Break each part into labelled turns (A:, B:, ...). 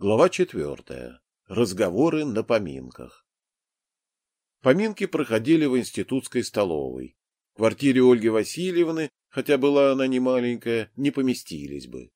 A: Глава четвертая. Разговоры на поминках. Поминки проходили в институтской столовой. В квартире Ольги Васильевны, хотя была она не маленькая, не поместились бы.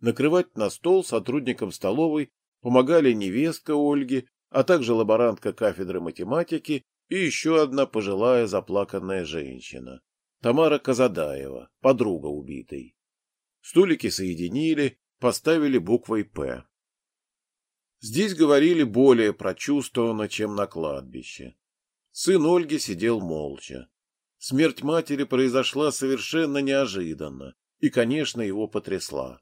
A: Накрывать на стол сотрудникам столовой помогали невестка Ольги, а также лаборантка кафедры математики и еще одна пожилая заплаканная женщина, Тамара Казадаева, подруга убитой. Стулики соединили, поставили буквой «П». Здесь говорили более прочувствованно, чем на кладбище. Сын Ольги сидел молча. Смерть матери произошла совершенно неожиданно и, конечно, его потрясла.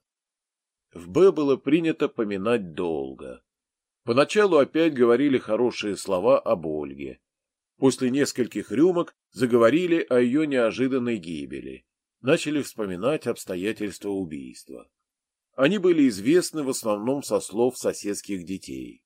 A: В Б было принято поминать долго. Поначалу опять говорили хорошие слова об Ольге. После нескольких рюмок заговорили о ее неожиданной гибели. Начали вспоминать обстоятельства убийства. Они были известны в основном со слов соседских детей.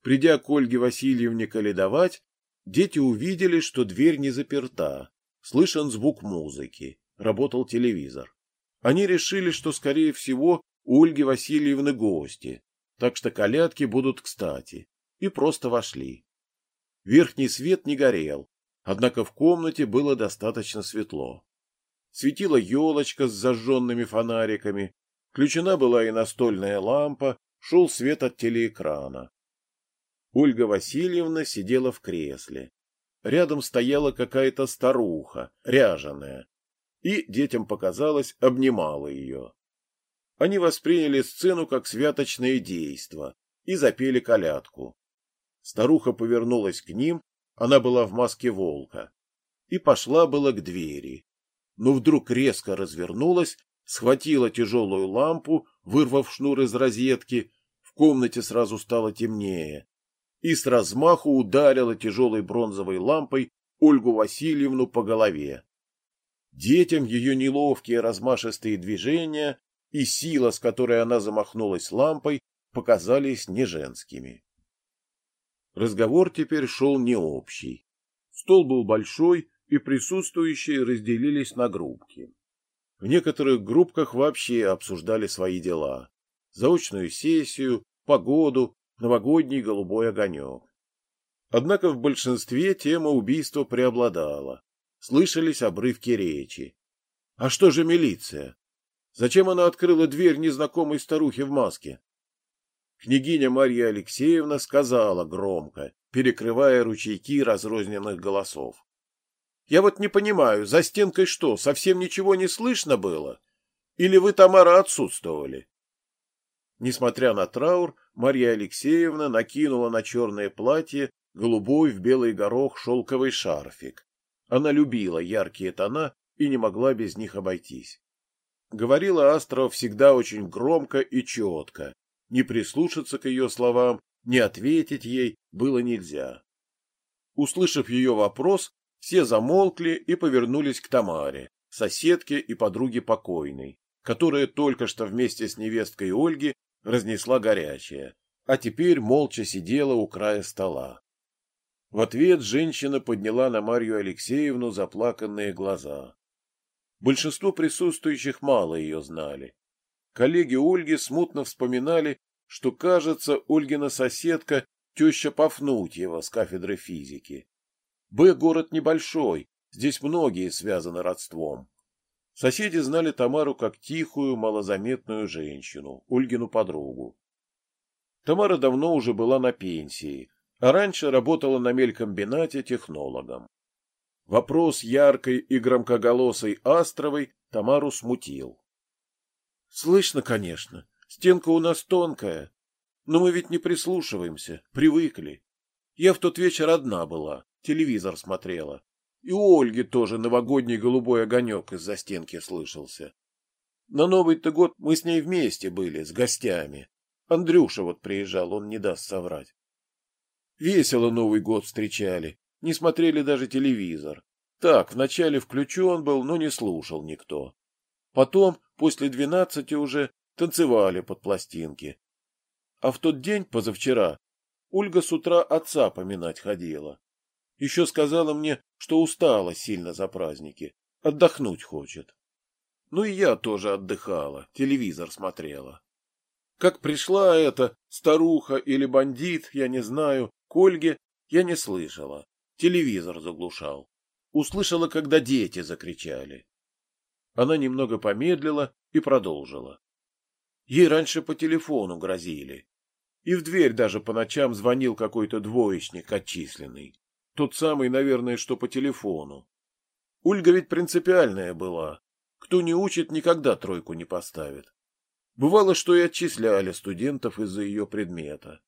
A: Придя к Ольге Васильевне каледовать, дети увидели, что дверь не заперта, слышен звук музыки, работал телевизор. Они решили, что, скорее всего, у Ольги Васильевны гости, так что колядки будут кстати, и просто вошли. Верхний свет не горел, однако в комнате было достаточно светло. Светила елочка с зажженными фонариками, Включена была и настольная лампа, шел свет от телеэкрана. Ольга Васильевна сидела в кресле. Рядом стояла какая-то старуха, ряженая, и, детям показалось, обнимала ее. Они восприняли сцену как святочное действо и запели колядку. Старуха повернулась к ним, она была в маске волка, и пошла было к двери, но вдруг резко развернулась схватила тяжелую лампу, вырвав шнур из розетки, в комнате сразу стало темнее, и с размаху ударила тяжелой бронзовой лампой Ольгу Васильевну по голове. Детям ее неловкие размашистые движения и сила, с которой она замахнулась лампой, показались не женскими. Разговор теперь шел не общий. Стол был большой, и присутствующие разделились на группки. В некоторых группках вообще обсуждали свои дела. Заочную сессию, погоду, новогодний голубой огонек. Однако в большинстве тема убийства преобладала. Слышались обрывки речи. А что же милиция? Зачем она открыла дверь незнакомой старухе в маске? Княгиня Марья Алексеевна сказала громко, перекрывая ручейки разрозненных голосов. Я вот не понимаю, за стенкой что, совсем ничего не слышно было? Или вы, Тамара, отсутствовали? Несмотря на траур, Марья Алексеевна накинула на черное платье голубой в белый горох шелковый шарфик. Она любила яркие тона и не могла без них обойтись. Говорила Астрова всегда очень громко и четко. Не прислушаться к ее словам, не ответить ей было нельзя. Услышав ее вопрос, все замолкли и повернулись к Тамаре, соседке и подруге покойной, которая только что вместе с невесткой Ольги разнесла горячее, а теперь молча сидела у края стола. В ответ женщина подняла на Марью Алексеевну заплаканные глаза. Большинство присутствующих мало ее знали. Коллеги Ольги смутно вспоминали, что, кажется, Ольгина соседка – теща Пафнутьева с кафедры физики. Б город небольшой, здесь многие связаны родством. Соседи знали Тамару как тихую, малозаметную женщину, Ольгину подругу. Тамара давно уже была на пенсии, а раньше работала на мелькомбинате технологом. Вопрос яркой и громкоголосой Астровой Тамару смутил. — Слышно, конечно, стенка у нас тонкая, но мы ведь не прислушиваемся, привыкли. Я в тот вечер одна была, телевизор смотрела. И у Ольги тоже новогодний голубой огонек из-за стенки слышался. На Новый-то год мы с ней вместе были, с гостями. Андрюша вот приезжал, он не даст соврать. Весело Новый год встречали, не смотрели даже телевизор. Так, вначале включен был, но не слушал никто. Потом, после двенадцати уже, танцевали под пластинки. А в тот день, позавчера, Ольга с утра отца поминать ходила. Еще сказала мне, что устала сильно за праздники, отдохнуть хочет. Ну и я тоже отдыхала, телевизор смотрела. Как пришла эта старуха или бандит, я не знаю, к Ольге, я не слышала. Телевизор заглушал. Услышала, когда дети закричали. Она немного помедлила и продолжила. Ей раньше по телефону грозили. И в дверь даже по ночам звонил какой-то двоечник отчисленный. Тот самый, наверное, что по телефону. Ольга ведь принципиальная была. Кто не учит, никогда тройку не поставит. Бывало, что и отчисляли студентов из-за ее предмета.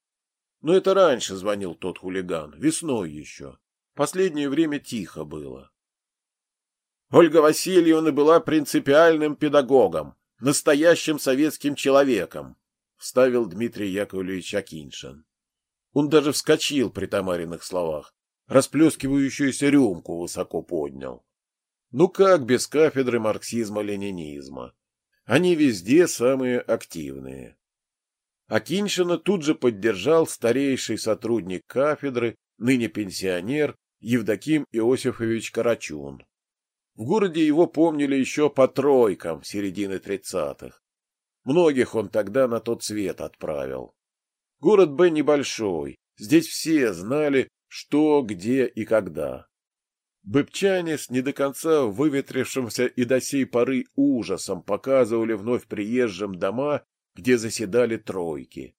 A: Но это раньше звонил тот хулиган, весной еще. Последнее время тихо было. Ольга Васильевна была принципиальным педагогом, настоящим советским человеком, вставил Дмитрий Яковлевич Акиншин. Он даже вскочил при Тамариных словах, расплескивающуюся рюмку высоко поднял. Ну как без кафедры марксизма-ленинизма? Они везде самые активные. Акиншина тут же поддержал старейший сотрудник кафедры, ныне пенсионер, Евдоким Иосифович Карачун. В городе его помнили еще по тройкам середины тридцатых. Многих он тогда на тот свет отправил. Город Б небольшой, здесь все знали, что, где и когда. Быбчане с не до конца выветрившимся и до сей поры ужасом показывали вновь приезжим дома, где заседали тройки.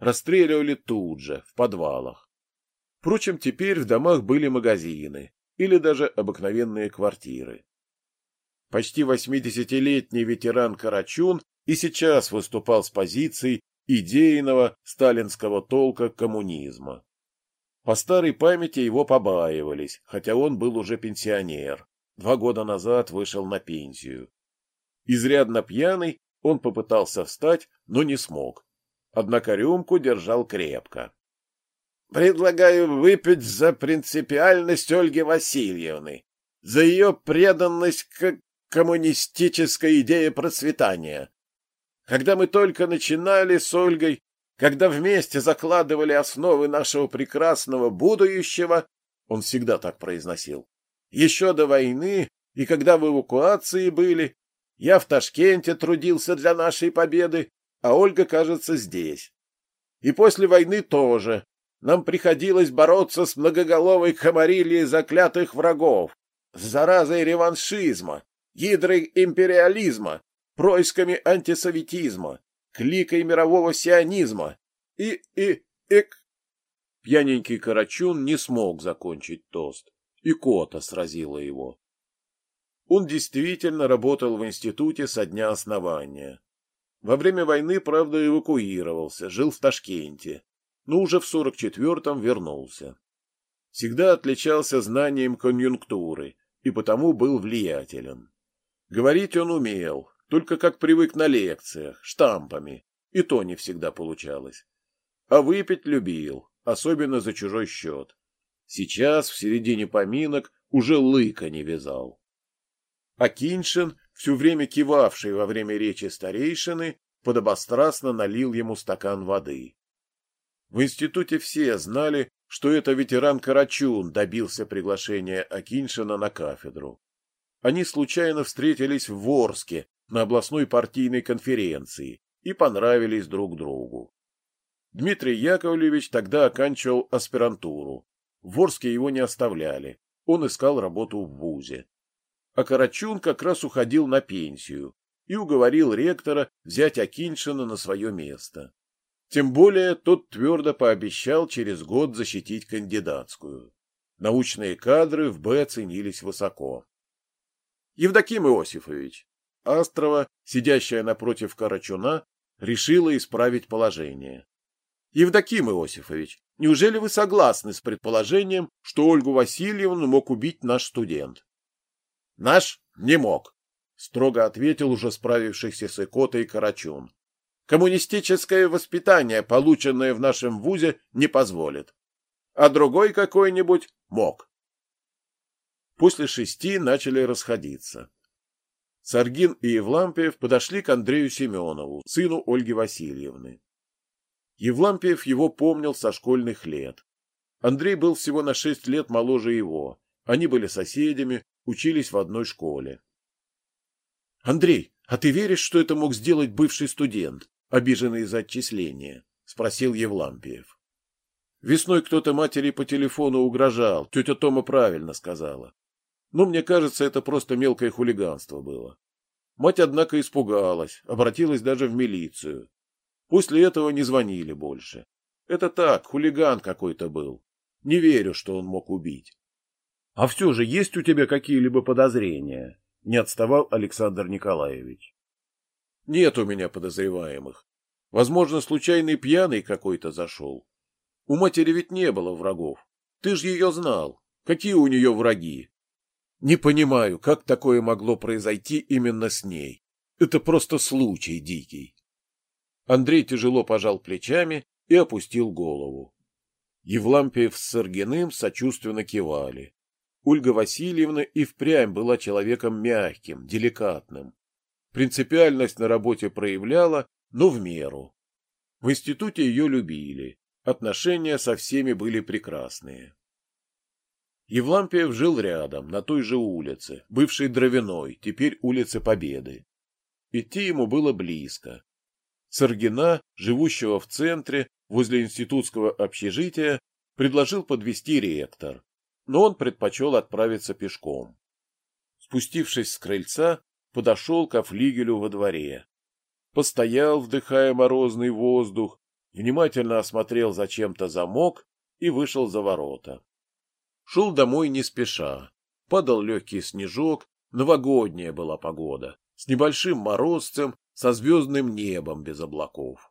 A: Расстреливали тут же, в подвалах. Впрочем, теперь в домах были магазины или даже обыкновенные квартиры. Почти восьмидесятилетний ветеран Карачун и сейчас выступал с позицией идейного сталинского толка коммунизма. По старой памяти его побаивались, хотя он был уже пенсионер. Два года назад вышел на пенсию. Изрядно пьяный, он попытался встать, но не смог. Однако рюмку держал крепко. «Предлагаю выпить за принципиальность Ольги Васильевны, за ее преданность к коммунистической идее процветания. Когда мы только начинали с Ольгой, когда вместе закладывали основы нашего прекрасного будущего, он всегда так произносил, еще до войны и когда в эвакуации были, я в Ташкенте трудился для нашей победы, а Ольга, кажется, здесь. И после войны тоже. Нам приходилось бороться с многоголовой комарильей заклятых врагов, с заразой реваншизма, гидрой империализма, происками антисоветизма, кликой мирового сионизма и... и... эк... Пьяненький Карачун не смог закончить тост, и кота сразила его. Он действительно работал в институте со дня основания. Во время войны, правда, эвакуировался, жил в Ташкенте, но уже в 44-м вернулся. Всегда отличался знанием конъюнктуры и потому был влиятелен. Говорить он умел, только как привык на лекциях, штампами, и то не всегда получалось. А выпить любил, особенно за чужой счет. Сейчас, в середине поминок, уже лыка не вязал. А Киншин, все время кивавший во время речи старейшины, подобострастно налил ему стакан воды. В институте все знали, что это ветеран Карачун добился приглашения Акиншина на кафедру. Они случайно встретились в Ворске на областной партийной конференции и понравились друг другу. Дмитрий Яковлевич тогда оканчивал аспирантуру. В Ворске его не оставляли, он искал работу в ВУЗе. А Карачун как раз уходил на пенсию и уговорил ректора взять Акиншина на свое место. Тем более тот твердо пообещал через год защитить кандидатскую. Научные кадры в Б ценились высоко. Евдоким Иосифович, Астрова, сидящая напротив Карачуна, решила исправить положение. Евдоким Иосифович, неужели вы согласны с предположением, что Ольгу Васильевну мог убить наш студент? Наш не мог, строго ответил уже справившийся с икотой Карачун. Коммунистическое воспитание, полученное в нашем вузе, не позволит. А другой какой-нибудь мог. После шести начали расходиться. Саргин и Евлампиев подошли к Андрею Семенову, сыну Ольги Васильевны. Евлампиев его помнил со школьных лет. Андрей был всего на шесть лет моложе его. Они были соседями, учились в одной школе. — Андрей, а ты веришь, что это мог сделать бывший студент? обиженный за отчисление? — спросил Евлампиев. Весной кто-то матери по телефону угрожал, тетя Тома правильно сказала. Но мне кажется, это просто мелкое хулиганство было. Мать, однако, испугалась, обратилась даже в милицию. После этого не звонили больше. Это так, хулиган какой-то был. Не верю, что он мог убить.
B: — А все же есть у тебя какие-либо подозрения? — не отставал Александр Николаевич.
A: — Нет у меня подозреваемых. Возможно, случайный пьяный какой-то зашел. У матери ведь не было врагов. Ты ж ее знал. Какие у нее враги? Не понимаю, как такое могло произойти именно с ней. Это просто случай дикий. Андрей тяжело пожал плечами и опустил голову. Евлампиев с Саргиным сочувственно кивали. Ольга Васильевна и впрямь была человеком мягким, деликатным. Принципиальность на работе проявляла, но в меру. В институте ее любили, отношения со всеми были прекрасные. Евлампиев жил рядом, на той же улице, бывшей Дровяной, теперь улице Победы. Идти ему было близко. Саргина, живущего в центре, возле институтского общежития, предложил подвести ректор, но он предпочел отправиться пешком. Спустившись с крыльца, подошел ко флигелю во дворе. Постоял, вдыхая морозный воздух, внимательно осмотрел зачем-то замок и вышел за ворота. Шел домой не спеша. Падал легкий снежок, новогодняя была погода, с небольшим морозцем, со звездным небом без облаков.